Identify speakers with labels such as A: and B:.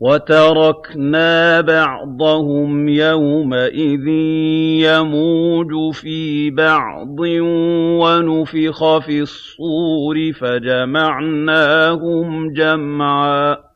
A: وَتَرَكْنَا بَعْضَهُمْ يَوْمَئِذٍ يَمُوجُ فِي بَعْضٍ وَنُفِخَ فِي الصُّورِ فَجَمَعْنَاهُمْ جَمْعًا.